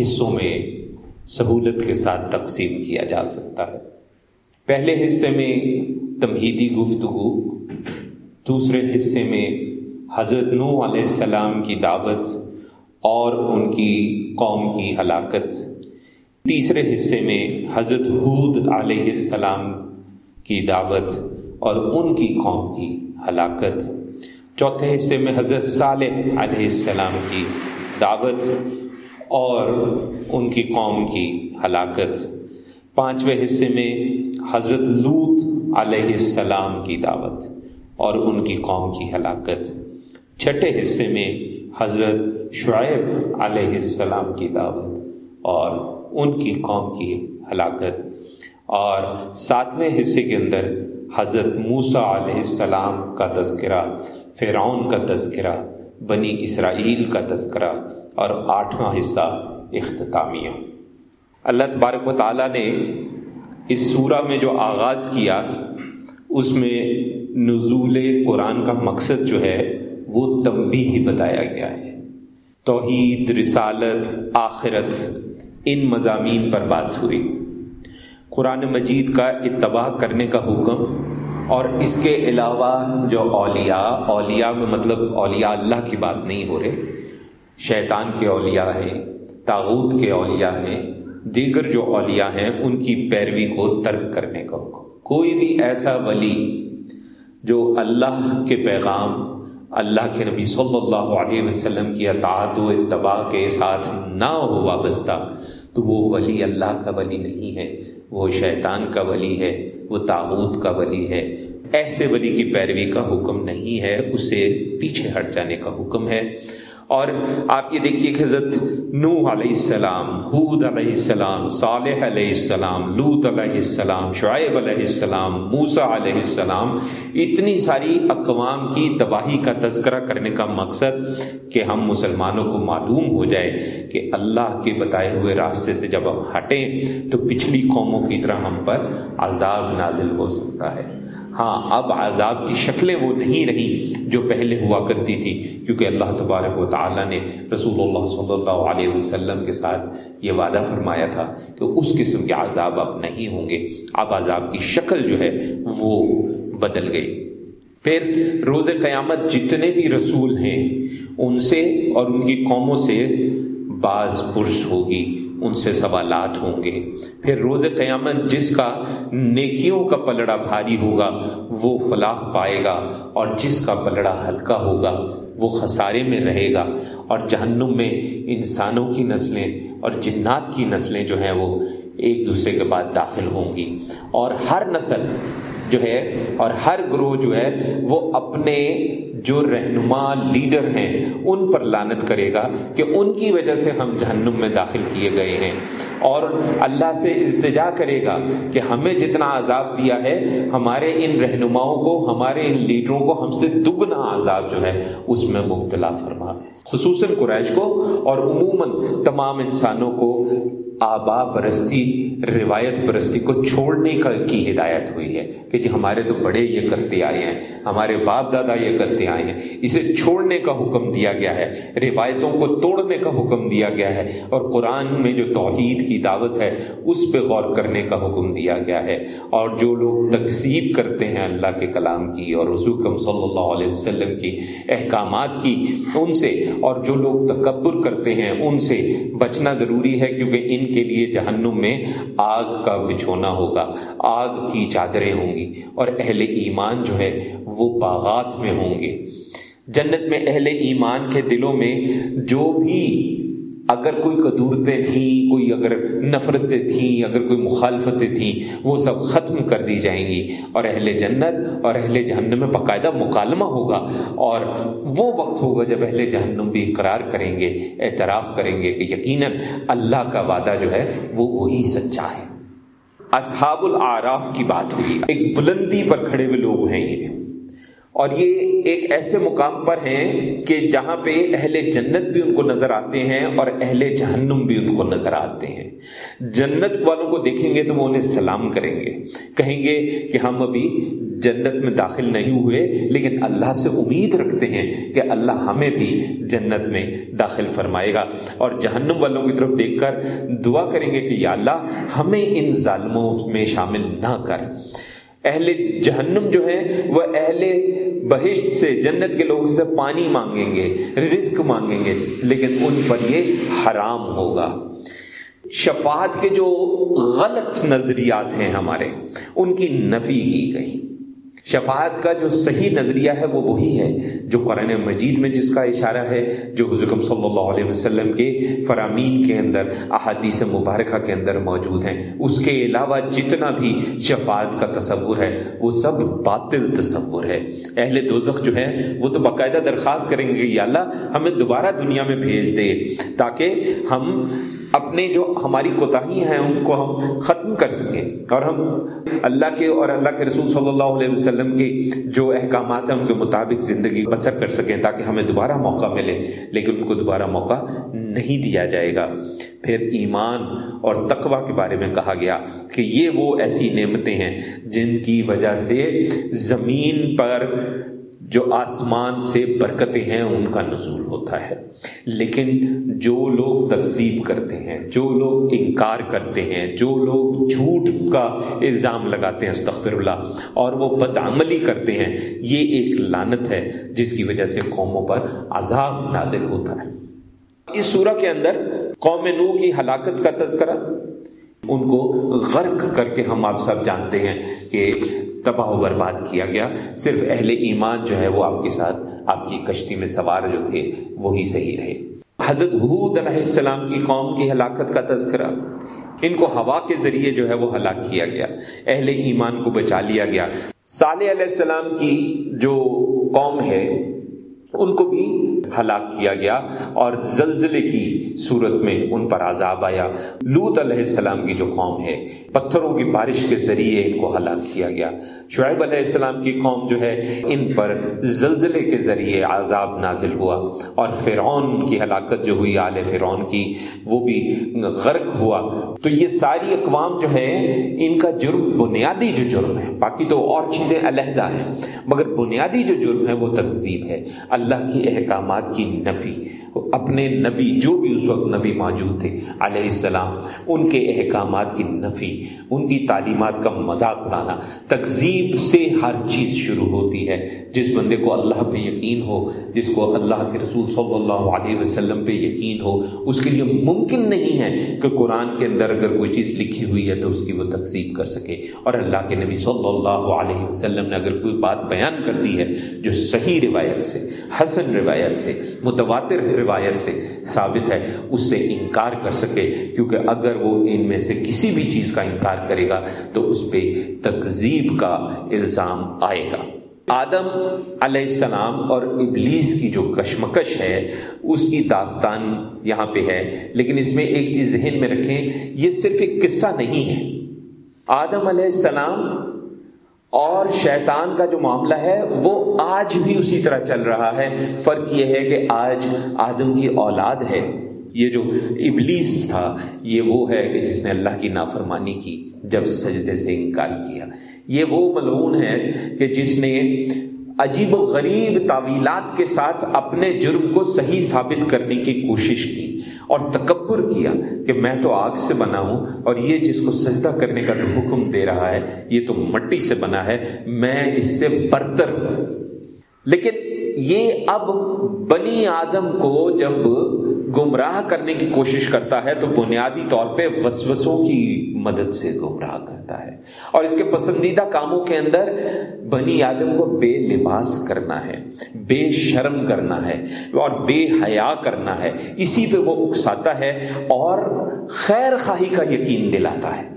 حصوں میں سہولت کے ساتھ تقسیم کیا جا سکتا ہے۔ پہلے حصے میں تمہیدی گفتگو، دوسرے حصے میں حضرت نو علیہ السلام کی دعوت اور ان کی قوم کی ہلاکت۔ تیسرے حصے میں حضرت حود علیہ السلام کی دعوت اور ان کی قوم کی ہلاکت۔ چوتھے حصے میں حضرت صالح علیہ السلام کی دعوت۔ اور ان کی قوم کی ہلاکت۔ پانچویں حصے میں حضرت لوت علیہ السلام کی دعوت اور ان کی قوم کی ہلاکت۔ چھٹے حصے میں حضرت شعیب علیہ السلام کی دعوت اور ان کی قوم کی ہلاکت۔ اور ساتویں حصے کے اندر حضرت موسا علیہ السلام کا تذکرہ، فرعون کا تذکرہ، بنی اسرائیل کا تذکرہ۔ اور آٹھواں حصہ اختتامیہ۔ اللہ تبارک و تعالیٰ نے اس سورہ میں جو آغاز کیا، اس میں نزول قرآن کا مقصد جو ہے، وہ تمبی ہی بتایا گیا ہے۔ توحید، رسالت، آخرت، ان مضامین پر بات ہوئی۔ قرآن مجید کا اتباع کرنے کا حکم اور اس کے علاوہ جو اولیاء اولیاء میں مطلب اولیاء اللہ کی بات نہیں ہو رہے شیطان کے اولیاء ہیں، تاغوت کے اولیاء ہیں، دیگر جو اولیاء ہیں، ان کی پیروی کو ترک کرنے کا حکم۔ کوئی بھی ایسا ولی جو اللہ کے پیغام، اللہ کے نبی صلی اللہ علیہ وسلم کی اطاعت و اتباع کے ساتھ نہ ہو وابستہ، تو وہ ولی اللہ کا ولی نہیں ہے، وہ شیطان کا ولی ہے، وہ تاغوت کا ولی ہے۔ ایسے ولی کی پیروی کا حکم نہیں ہے، اسے پیچھے ہٹ جانے کا حکم ہے۔ اور آپ یہ دیکھیے کہ حضرت نوح علیہ السلام حود علیہ السلام، صالح علیہ السلام لوت علیہ السلام، شعیب علیہ السلام موسا علیہ السلام، اتنی ساری اقوام کی تباہی کا تذکرہ کرنے کا مقصد کہ ہم مسلمانوں کو معلوم ہو جائے کہ اللہ کے بتائے ہوئے راستے سے جب ہم ہٹیں تو پچھلی قوموں کی طرح ہم پر عذاب نازل ہو سکتا ہے۔ ہاں اب عذاب کی شکلیں وہ نہیں رہی جو پہلے ہوا کرتی تھی، کیونکہ اللہ تبارک و تعالیٰ نے رسول اللہ صلی اللہ علیہ وسلم کے ساتھ یہ وعدہ فرمایا تھا کہ اس قسم کے عذاب اب نہیں ہوں گے۔ اب عذاب کی شکل جو ہے وہ بدل گئی۔ پھر روز قیامت جتنے بھی رسول ہیں، ان سے اور ان کی قوموں سے بعض پرس ہوگی۔ ان سے سوالات ہوں گے۔ پھر روز قیامت جس کا نیکیوں کا پلڑا بھاری ہوگا، وہ فلاح پائے گا اور جس کا پلڑا ہلکا ہوگا، وہ خسارے میں رہے گا۔ اور جہنم میں انسانوں کی نسلیں اور جنات کی نسلیں جو ہیں، وہ ایک دوسرے کے بعد داخل ہوں گی۔ اور ہر نسل جو ہے اور ہر گروہ جو ہے وہ اپنے جو رہنما لیڈر ہیں ان پر لانت کرے گا کہ ان کی وجہ سے ہم جہنم میں داخل کیے گئے ہیں۔ اور اللہ سے التجا کرے گا کہ ہمیں جتنا عذاب دیا ہے، ہمارے ان رہنماؤں کو، ہمارے ان لیڈروں کو ہم سے دگنا عذاب جو ہے، اس میں مبتلا فرما۔ خصوصاً قریش کو اور عموماً تمام انسانوں کو آبا پرستی، روایت پرستی کو چھوڑنے کا کی ہدایت ہوئی ہے کہ جی ہمارے تو بڑے یہ کرتے آئے ہیں، ہمارے باپ دادا یہ کرتے آئے ہیں، اسے چھوڑنے کا حکم دیا گیا ہے، روایتوں کو توڑنے کا حکم دیا گیا ہے اور قرآن میں جو توحید کی دعوت ہے، اس پہ غور کرنے کا حکم دیا گیا ہے۔ اور جو لوگ تقسیب کرتے ہیں اللہ کے کلام کی اور رسوکم صلی اللہ علیہ وسلم کی احکامات کی، ان سے اور جو لوگ تکبر کرتے ہیں، ان سے بچنا ضروری ہے کیونکہ ان کے لیے جہنم میں آگ کا بچھونا ہوگا۔ آگ کی چادریں ہوں گی اور اہل ایمان جو ہے وہ باغات میں ہوں گے۔ جنت میں اہل ایمان کے دلوں میں جو بھی اگر کوئی قدورتیں تھیں، کوئی اگر نفرتیں تھیں، اگر کوئی مخالفتیں تھیں، وہ سب ختم کر دی جائیں گی۔ اور اہل جنت اور اہل جہنم میں باقاعدہ مکالمہ ہوگا۔ اور وہ وقت ہوگا جب اہل جہنم بھی اقرار کریں گے، اعتراف کریں گے کہ یقیناً اللہ کا وعدہ جو ہے، وہ وہی سچا ہے۔ اصحاب العراف کی بات ہوئی۔ ایک بلندی پر کھڑے ہوئے لوگ ہیں یہ۔ اور یہ ایک ایسے مقام پر ہیں کہ جہاں پہ اہل جنت بھی ان کو نظر آتے ہیں اور اہل جہنم بھی ان کو نظر آتے ہیں۔ جنت والوں کو دیکھیں گے تو وہ انہیں سلام کریں گے۔ کہیں گے کہ ہم ابھی جنت میں داخل نہیں ہوئے، لیکن اللہ سے امید رکھتے ہیں کہ اللہ ہمیں بھی جنت میں داخل فرمائے گا۔ اور جہنم والوں کی طرف دیکھ کر دعا کریں گے کہ یا اللہ ہمیں ان ظالموں میں شامل نہ کر۔ اہل جہنم جو ہیں، وہ اہل بہشت سے جنت کے لوگوں سے پانی مانگیں گے، رزق مانگیں گے، لیکن ان پر یہ حرام ہوگا۔ شفاعت کے جو غلط نظریات ہیں ہمارے، ان کی نفی کی گئی۔ شفاعت کا جو صحیح نظریہ ہے وہ وہی ہے جو قرآن مجید میں جس کا اشارہ ہے، جو حضرت صلی اللہ علیہ وسلم کے فرامین کے اندر، احادیث مبارکہ کے اندر موجود ہیں۔ اس کے علاوہ جتنا بھی شفاعت کا تصور ہے، وہ سب باطل تصور ہے۔ اہل دوزخ جو ہے وہ تو باقاعدہ درخواست کریں گے یا اللہ ہمیں دوبارہ دنیا میں بھیج دے تاکہ ہم اپنے جو ہماری کوتاہی ہیں، ان کو ہم ختم کر سکیں۔ اور ہم اللہ کے اور اللہ کے رسول صلی اللہ علیہ وسلم کے جو احکامات ہیں، ان کے مطابق زندگی بسر کر سکیں تاکہ ہمیں دوبارہ موقع ملے۔ لیکن ان کو دوبارہ موقع نہیں دیا جائے گا۔ پھر ایمان اور تقوی کے بارے میں کہا گیا کہ یہ وہ ایسی نعمتیں ہیں جن کی وجہ سے زمین پر جو آسمان سے برکتیں ہیں، ان کا نزول ہوتا ہے۔ لیکن جو لوگ تقزیب کرتے ہیں، جو لوگ انکار کرتے ہیں، جو لوگ جھوٹ کا الزام لگاتے ہیں، استغفر اللہ، اور وہ بدعملی کرتے ہیں، یہ ایک لانت ہے، جس کی وجہ سے قوموں پر عذاب نازل ہوتا ہے۔ اس سورہ کے اندر قوم نو کی ہلاکت کا تذکرہ، ان کو غرق کر کے ہم آپ سب جانتے ہیں کہ تباہ و برباد کیا گیا۔ صرف اہل ایمان جو ہے وہ آپ کے ساتھ آپ کی کشتی میں سوار جو تھے وہی صحیح رہے۔ حضرت حود علیہ السلام کی قوم کی ہلاکت کا تذکرہ۔ ان کو ہوا کے ذریعے جو ہے وہ ہلاک کیا گیا۔ اہل ایمان کو بچا لیا گیا۔ صالح علیہ السلام کی جو قوم ہے، ان کو بھی ہلاک کیا گیا اور زلزلے کی صورت میں ان پر عذاب آیا۔ لوت علیہ السلام کی جو قوم ہے، پتھروں کی بارش کے ذریعے ان کو ہلاک کیا گیا۔ شعیب علیہ السلام کی قوم جو ہے، ان پر زلزلے کے ذریعے عذاب نازل ہوا اور فرعون کی ہلاکت جو ہوئی، آل فرعون کی، وہ بھی غرق ہوا۔ تو یہ ساری اقوام جو ہے ان کا جرم بنیادی جو جرم ہے، باقی تو اور چیزیں علیحدہ ہیں۔ مگر بنیادی جو جرم ہے، وہ تقزیب ہے۔ اللہ کی احکامات کی نفی، اپنے نبی، جو بھی اس وقت نبی موجود تھے، علیہ السلام، ان کے احکامات کی نفی، ان کی تعلیمات کا مذاق اڑانا تقزیب سے ہر چیز شروع ہوتی ہے۔ جس بندے کو اللہ پہ یقین ہو، جس کو اللہ کے رسول صلی اللہ علیہ وسلم پہ یقین ہو، اس کے لیے ممکن نہیں ہے کہ قرآن کے اندر اگر کوئی چیز لکھی ہوئی ہے تو اس کی وہ تقسیب کر سکے۔ اور اللہ کے نبی صلی اللہ علیہ وسلم نے اگر کوئی بات بیان کر دی ہے جو صحیح روایت سے، حسن روایت سے، متواتر روایت سے ثابت ہے، اس سے انکار کر سکے، کیونکہ اگر وہ ان میں سے کسی بھی چیز کا انکار کرے گا، تو اس پہ تقزیب کا الزام آئے گا۔ آدم علیہ السلام اور ابلیس کی جو کشمکش ہے، اس کی داستان یہاں پہ ہے۔ لیکن اس میں ایک چیز ذہن میں رکھیں، یہ صرف ایک قصہ نہیں ہے۔ آدم علیہ السلام اور شیطان کا جو معاملہ ہے، وہ آج بھی اسی طرح چل رہا ہے۔ فرق یہ ہے کہ آج آدم کی اولاد ہے۔ یہ جو ابلیس تھا، یہ وہ ہے کہ جس نے اللہ کی نافرمانی کی، جب سجدے سے انکار کیا۔ یہ وہ ملعون ہے کہ جس نے عجیب و غریب تعویلات کے ساتھ اپنے جرم کو صحیح ثابت کرنے کی کوشش کی اور تکبر کیا کہ میں تو آگ سے بنا ہوں اور یہ جس کو سجدہ کرنے کا تو حکم دے رہا ہے، یہ تو مٹی سے بنا ہے، میں اس سے برتر ہوں۔ لیکن یہ اب بنی آدم کو جب گمراہ کرنے کی کوشش کرتا ہے تو بنیادی طور پہ وسوسوں کی مدد سے گمراہ کرتا ہے۔ اور اس کے پسندیدہ کاموں کے اندر بنی آدم کو بے لباس کرنا ہے، بے شرم کرنا ہے اور بے حیا کرنا ہے۔ اسی پہ وہ اکساتا ہے اور خیر خواہی کا یقین دلاتا ہے۔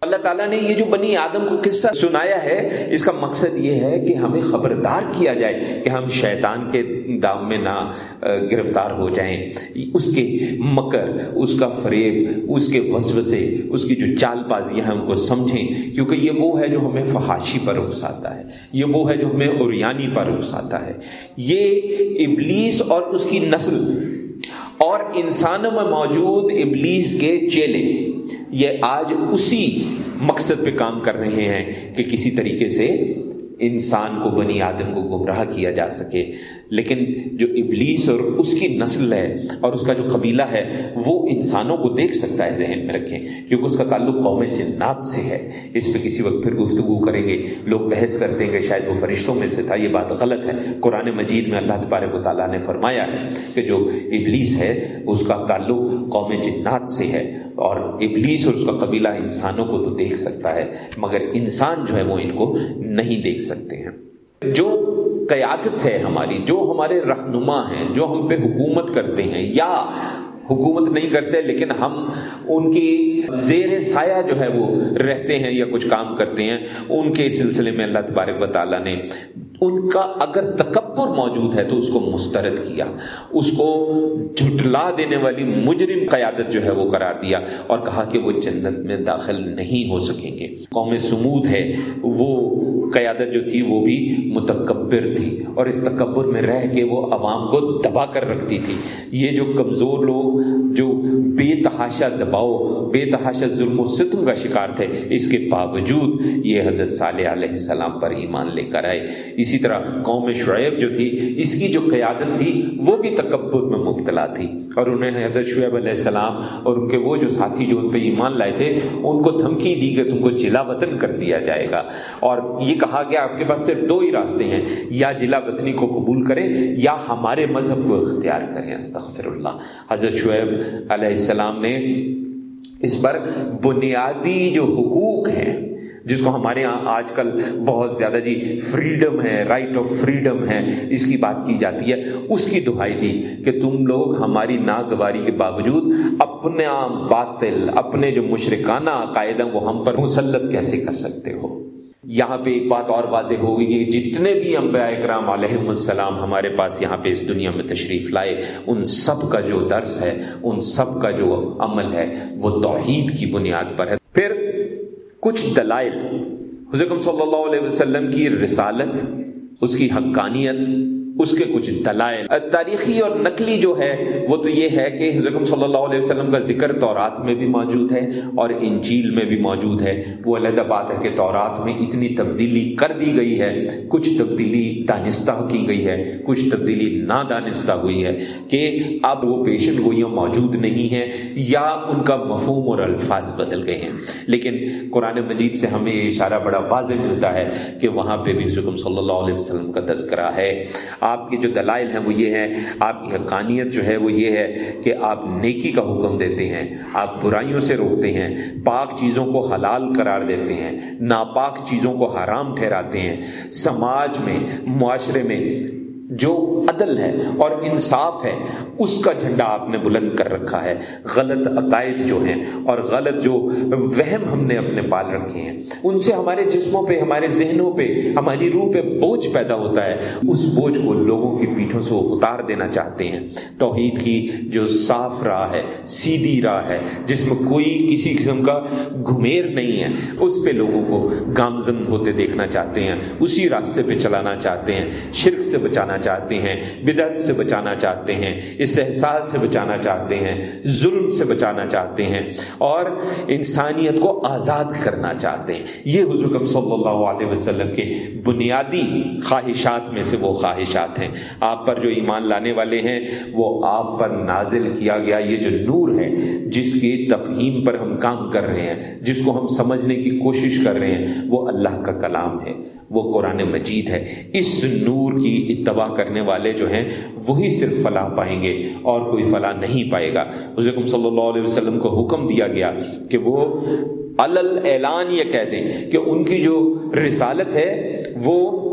اللہ تعالیٰ نے یہ جو بنی آدم کو قصہ سنایا ہے، اس کا مقصد یہ ہے کہ ہمیں خبردار کیا جائے کہ ہم شیطان کے دام میں نہ گرفتار ہو جائیں۔ اس کے مکر، اس کا فریب، اس کے وسوسے، اس کی جو چال بازیاں ہیں ان کو سمجھیں۔ کیونکہ یہ وہ ہے جو ہمیں فحاشی پر اکساتا ہے۔ یہ وہ ہے جو ہمیں اوریانی پر اکساتا ہے۔ یہ ابلیس اور اس کی نسل اور انسانوں میں موجود ابلیس کے چیلے۔ یہ آج اسی مقصد پہ کام کر رہے ہیں کہ کسی طریقے سے انسان کو بنی آدم کو گمراہ کیا جا سکے۔ لیکن جو ابلیس اور اس کی نسل ہے اور اس کا جو قبیلہ ہے، وہ انسانوں کو دیکھ سکتا ہے ذہن میں رکھیں۔ کیونکہ اس کا تعلق قوم جنات سے ہے۔ اس پہ کسی وقت پھر گفتگو کریں گے، لوگ بحث کرتے ہیں کہ شاید وہ فرشتوں میں سے تھا، یہ بات غلط ہے۔ قرآن مجید میں اللہ تبارک و تعالیٰ نے فرمایا ہے کہ جو ابلیس ہے، اس کا تعلق قوم جنات سے ہے۔ اور ابلیس اور اس کا قبیلہ انسانوں کو تو دیکھ سکتا ہے، مگر انسان جو ہے وہ ان کو نہیں دیکھ سکتے ہیں۔ جو قیادت ہے ہماری، جو ہمارے رہنما ہیں، جو ہم پہ حکومت کرتے ہیں، یا حکومت نہیں کرتے لیکن ہم ان کی زیر سایہ جو ہے وہ رہتے ہیں یا کچھ کام کرتے ہیں، ان کے سلسلے میں اللہ تبارک و تعالیٰ نے ان کا اگر تکبر موجود ہے تو اس کو مسترد کیا، اس کو جھٹلا دینے والی مجرم قیادت جو ہے وہ قرار دیا اور کہا کہ وہ جنت میں داخل نہیں ہو سکیں گے۔ قوم سمود ہے، وہ قیادت جو تھی وہ بھی متکبر تھی اور اس تکبر میں رہ کے وہ عوام کو دبا کر رکھتی تھی۔ یہ جو کمزور لوگ، جو بے تحاشا دباؤ، بے تحاشا ظلم و ستم کا شکار تھے، اس کے باوجود یہ حضرت صالح علیہ السلام پر ایمان لے کر آئے۔ اسی طرح قوم شعیب جو تھی، اس کی جو قیادت تھی، وہ بھی تکبر میں مبتلا تھی۔ اور انہیں حضرت شعیب علیہ السلام اور ان کے وہ جو ساتھی جو ان پہ ایمان لائے تھے، ان کو دھمکی دی کہ تم کو جلا وطن کر دیا جائے گا۔ اور یہ کہا گیا، آپ کے پاس صرف دو ہی راستے ہیں، یا جلا وطنی کو قبول کریں، یا ہمارے مذہب کو اختیار کریں۔ استغفر اللہ۔ حضرت شعیب علیہ السلام نے اس پر بنیادی جو حقوق ہیں، جس کو ہمارے ہاں آج کل بہت زیادہ جی فریڈم ہے رائٹ آف فریڈم ہے، اس کی بات کی جاتی ہے۔ اس کی دہائی دی کہ تم لوگ ہماری ناگواری کے باوجود اپنا باطل، اپنے جو مشرکانہ عقائد ہیں، وہ ہم پر مسلط کیسے کر سکتے ہو؟ یہاں پہ ایک بات اور واضح ہوگی کہ جتنے بھی انبیاء اکرام علیہ السلام ہمارے پاس یہاں پہ اس دنیا میں تشریف لائے، ان سب کا جو درس ہے، ان سب کا جو عمل ہے، وہ توحید کی بنیاد پر ہے۔ پھر کچھ دلائل۔ حضرت صلی اللہ علیہ وسلم کی رسالت، اس کی حقانیت اس کے کچھ دلائل۔ تاریخی اور نقلی جو ہے، وہ تو یہ ہے کہ حضرت صلی اللہ علیہ وسلم کا ذکر تورات میں بھی موجود ہے اور انجیل میں بھی موجود ہے۔ وہ علیحدہ بات ہے کہ تورات میں اتنی تبدیلی کر دی گئی ہے، کچھ تبدیلی دانستہ کی گئی ہے، کچھ تبدیلی نادانستہ ہوئی ہے کہ اب وہ پیشن گوئیاں موجود نہیں ہیں یا ان کا مفہوم اور الفاظ بدل گئے ہیں۔ لیکن قرآن مجید سے ہمیں یہ اشارہ بڑا واضح ملتا ہے کہ وہاں پہ بھی حضرت صلی اللہ علیہ وسلم کا تذکرہ ہے۔ آپ کے جو دلائل ہیں وہ یہ ہیں، آپ کی حقانیت جو ہے وہ یہ ہے کہ آپ نیکی کا حکم دیتے ہیں، آپ برائیوں سے روکتے ہیں، پاک چیزوں کو حلال قرار دیتے ہیں، ناپاک چیزوں کو حرام ٹھہراتے ہیں۔ سماج میں، معاشرے میں جو عدل ہے اور انصاف ہے، اس کا جھنڈا آپ نے بلند کر رکھا ہے۔ غلط عقائد جو ہیں اور غلط جو وہم ہم نے اپنے پال رکھے ہیں، ان سے ہمارے جسموں پہ، ہمارے ذہنوں پہ، ہماری روح پہ بوجھ پیدا ہوتا ہے۔ اس بوجھ کو لوگوں کی پیٹھوں سے اتار دینا چاہتے ہیں۔ توحید کی جو صاف راہ ہے، سیدھی راہ ہے، جس میں کوئی کسی قسم کا گھمیر نہیں ہے، اس پہ لوگوں کو گامزن ہوتے دیکھنا چاہتے ہیں، اسی راستے پہ چلانا چاہتے ہیں، شرک سے بچانا چاہتے ہیں، بدعت سے بچانا چاہتے ہیں، استحصال سے بچانا چاہتے ہیں، ظلم سے بچانا چاہتے ہیں اور انسانیت کو آزاد کرنا چاہتے ہیں۔ یہ حضور صلی اللہ علیہ وسلم کے بنیادی خواہشات میں سے وہ خواہشات ہیں۔ آپ پر جو ایمان لانے والے ہیں، وہ آپ پر نازل کیا گیا یہ جو نور ہے، جس کی تفہیم پر ہم کام کر رہے ہیں، جس کو ہم سمجھنے کی کوشش کر رہے ہیں، وہ اللہ کا کلام ہے۔ وہ قرآن مجید ہے۔ اس نور کی اتباع کرنے والے جو ہیں، وہی صرف فلاح پائیں گے اور کوئی فلاح نہیں پائے گا۔ حضرت صلی اللہ علیہ وسلم کو حکم دیا گیا کہ وہ اعلان یہ کہہ دیں کہ ان کی جو رسالت ہے، وہ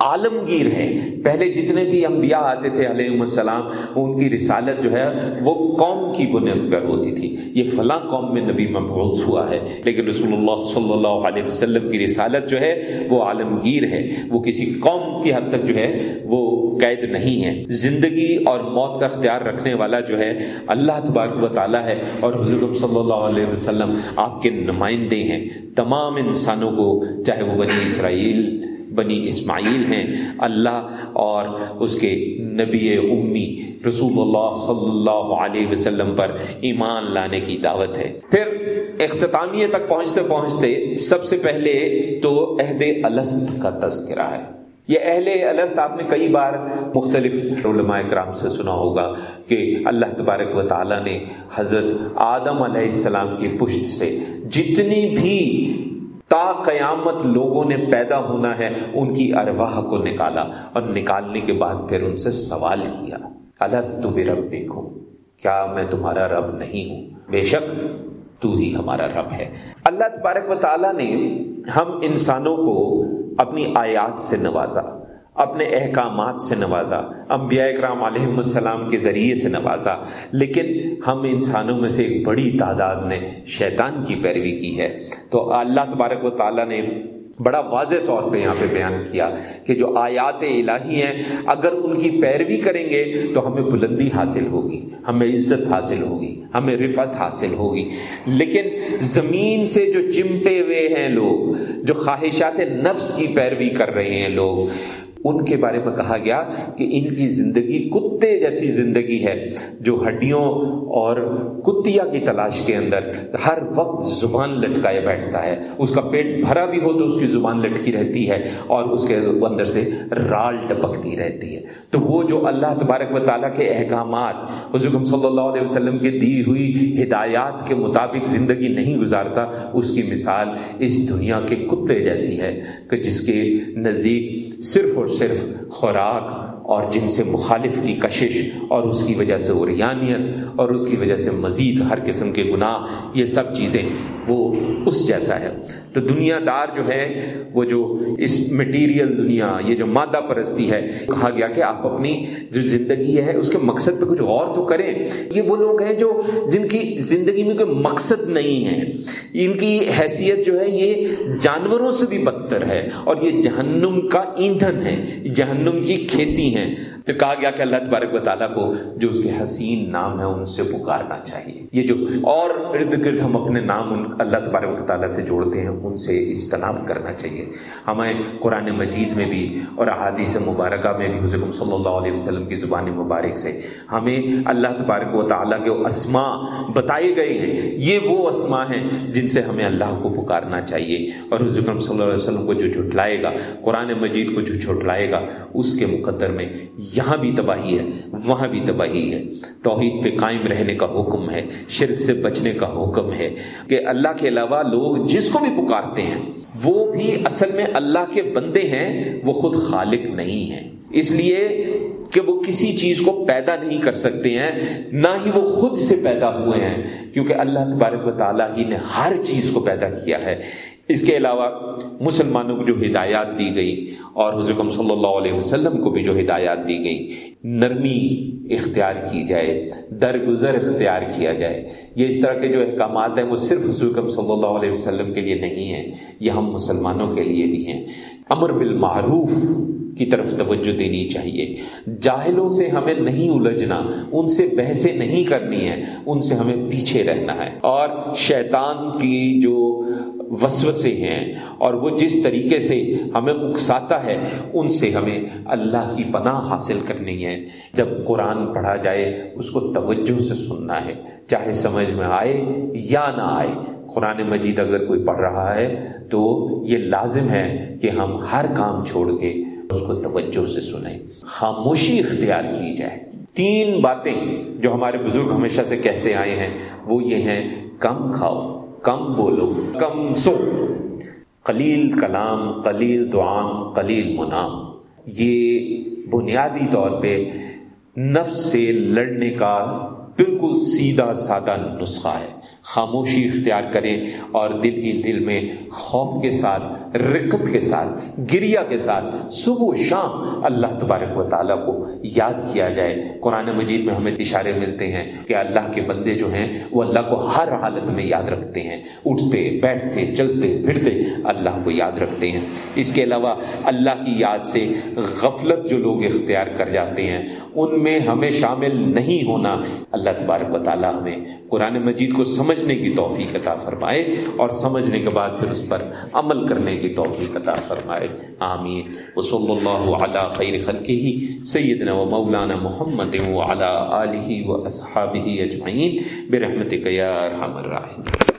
عالمگیر ہے پہلے جتنے بھی انبیاء آتے تھے علیہ السلام، ان کی رسالت جو ہے، وہ قوم کی بنیاد پر ہوتی تھی۔ یہ فلاں قوم میں نبی مبعوث ہوا ہے۔ لیکن رسول اللہ صلی اللہ علیہ وسلم کی رسالت جو ہے، وہ عالمگیر ہے۔ وہ کسی قوم کی حد تک جو ہے، وہ قید نہیں ہے۔ زندگی اور موت کا اختیار رکھنے والا جو ہے، اللہ تبارک و تعالیٰ ہے۔ اور حضرت صلی اللہ علیہ وسلم آپ کے نمائندے ہیں۔ تمام انسانوں کو، چاہے وہ بنی اسرائیل بنی اسماعیل ہیں، اللہ اور اس کے نبی امی رسول اللہ صلی اللہ علیہ وسلم پر ایمان لانے کی دعوت ہے۔ پھر اختتامیہ تک پہنچتے پہنچتے سب سے پہلے تو عہد الست کا تذکرہ ہے۔ یہ اہل الست آپ نے کئی بار مختلف علماء کرام سے سنا ہوگا کہ اللہ تبارک و تعالیٰ نے حضرت آدم علیہ السلام کی پشت سے جتنی بھی تا قیامت لوگوں نے پیدا ہونا ہے، ان کی ارواح کو نکالا اور نکالنے کے بعد پھر ان سے سوال کیا۔ الس تو رب دیکھو کیا میں تمہارا رب نہیں ہوں؟ بے شک تو ہی ہمارا رب ہے۔ اللہ تبارک و تعالیٰ نے ہم انسانوں کو اپنی آیات سے نوازا۔ اپنے احکامات سے نوازا، انبیاء اکرام علیہ السلام کے ذریعے سے نوازا۔ لیکن ہم انسانوں میں سے ایک بڑی تعداد نے شیطان کی پیروی کی ہے۔ تو اللہ تبارک و تعالیٰ نے بڑا واضح طور پہ یہاں پہ بیان کیا کہ جو آیات الہی ہیں، اگر ان کی پیروی کریں گے تو ہمیں بلندی حاصل ہوگی، ہمیں عزت حاصل ہوگی، ہمیں رفت حاصل ہوگی۔ لیکن زمین سے جو چمٹے ہوئے ہیں لوگ، جو خواہشات نفس کی پیروی کر رہے ہیں لوگ ان کے بارے میں کہا گیا کہ ان کی زندگی کتے جیسی زندگی ہے، جو ہڈیوں اور کتیا کی تلاش کے اندر ہر وقت زبان لٹکائے بیٹھتا ہے۔ اس کا پیٹ بھرا بھی ہو تو اس کی زبان لٹکی رہتی ہے اور اس کے اندر سے رال ٹپکتی رہتی ہے۔ تو وہ جو اللہ تبارک و تعالیٰ کے احکامات حضرت صلی اللہ علیہ وسلم کے دی ہوئی ہدایات کے مطابق زندگی نہیں گزارتا، اس کی مثال اس دنیا کے کتے جیسی ہے کہ جس کے نزدیک صرف اور صرف خوراک اور جن سے مخالف کی کشش اور اس کی وجہ سے اوریانیت اور اس کی وجہ سے مزید ہر قسم کے گناہ، یہ سب چیزیں وہ اس جیسا ہے۔ تو دنیا دار جو ہے وہ جو اس مٹیریل دنیا، یہ جو مادہ پرستی ہے، کہا گیا کہ آپ اپنی جو زندگی ہے، اس کے مقصد پہ کچھ غور تو کریں۔ یہ وہ لوگ ہیں جو، جن کی زندگی میں کوئی مقصد نہیں ہے۔ ان کی حیثیت جو ہے، یہ جانوروں سے بھی بدتر ہے اور یہ جہنم کا ایندھن ہے۔ جہنم کی کھیتی ہے ہیں۔ پھر کہا گیا کہ اللہ تبارک و تعالیٰ کو جو اس کے حسین نام ہے ان سے پکارنا چاہیے۔ یہ جو اور ارد گرد ہم اپنے نام ان اللہ تبارک و تعالیٰ سے جوڑتے ہیں، ان سے اجتناب کرنا چاہیے۔ ہمیں قرآن مجید میں بھی اور احادیث مبارکہ میں بھی حضرت صلی اللہ علیہ وسلم کی زبان مبارک سے ہمیں اللہ تبارک و تعالیٰ کے اسما بتائے گئے ہیں۔ یہ وہ اسما ہیں جن سے ہمیں اللہ کو پکارنا چاہیے۔ اور حضرت صلی اللہ علیہ وسلم کو جو جھٹلائے گا، قرآن مجید کو جو جھٹلائے گا، اس کے مقدر میں یہاں بھی تباہی ہے، وہاں بھی تباہی ہے۔ توحید پہ قائم رہنے کا حکم ہے، شرک سے بچنے کا حکم ہے کہ اللہ کے علاوہ لوگ جس کو بھی پکارتے ہیں، وہ بھی اصل میں اللہ کے بندے ہیں، وہ خود خالق نہیں ہیں۔ اس لیے کہ وہ کسی چیز کو پیدا نہیں کر سکتے ہیں، نہ ہی وہ خود سے پیدا ہوئے ہیں، کیونکہ اللہ تبارک و تعالیٰ ہی نے ہر چیز کو پیدا کیا ہے۔ اس کے علاوہ مسلمانوں کو جو ہدایات دی گئی اور حضرت صلی اللہ علیہ وسلم کو بھی جو ہدایات دی گئی، نرمی اختیار کی جائے، درگزر اختیار کیا جائے۔ یہ اس طرح کے جو احکامات ہیں، وہ صرف حضرت صلی اللہ علیہ وسلم کے لیے نہیں ہیں، یہ ہم مسلمانوں کے لیے بھی ہیں۔ امر بالمعروف کی طرف توجہ دینی چاہیے۔ جاہلوں سے ہمیں نہیں الجھنا، ان سے بحثیں نہیں کرنی ہے ان سے ہمیں پیچھے رہنا ہے۔ اور شیطان کی جو وسوسے ہیں، اور وہ جس طریقے سے ہمیں اکساتا ہے، ان سے ہمیں اللہ کی پناہ حاصل کرنی ہے۔ جب قرآن پڑھا جائے، اس کو توجہ سے سننا ہے، چاہے سمجھ میں آئے یا نہ آئے۔ قرآن مجید اگر کوئی پڑھ رہا ہے، تو یہ لازم ہے کہ ہم ہر کام چھوڑ کے اس کو توجہ سے سنیں۔ خاموشی اختیار کی جائے۔ تین باتیں جو ہمارے بزرگ ہمیشہ سے کہتے آئے ہیں، وہ یہ ہیں، کم کھاؤ، کم بولو، کم سو۔ قلیل کلام، قلیل دعام، قلیل منام۔ یہ بنیادی طور پہ نفس سے لڑنے کا بالکل سیدھا سادہ نسخہ ہے۔ خاموشی اختیار کریں اور دل ہی دل میں خوف کے ساتھ رکت کے ساتھ گریا کے ساتھ صبح و شام اللہ تبارک و تعالیٰ کو یاد کیا جائے۔ قرآن مجید میں ہمیں اشارے ملتے ہیں کہ اللہ کے بندے جو ہیں، وہ اللہ کو ہر حالت میں یاد رکھتے ہیں۔ اٹھتے، بیٹھتے، چلتے، پھرتے اللہ کو یاد رکھتے ہیں۔ اس کے علاوہ اللہ کی یاد سے غفلت جو لوگ اختیار کر جاتے ہیں، ان میں ہمیں شامل نہیں ہونا اللہ تبارک و تعالیٰ ہمیں۔ قرآن مجید کو سمجھ سمجھنے کی توفیق عطا فرمائے اور سمجھنے کے بعد پھر اس پر عمل کرنے کی توفیق عطا فرمائے۔ آمین۔ وصلی اللہ علی خیر خلقہ، سیدنا و مولانا محمد و علی آلہ و اصحابہ اجمعین۔ برحمتک یا ارحم الراحمین۔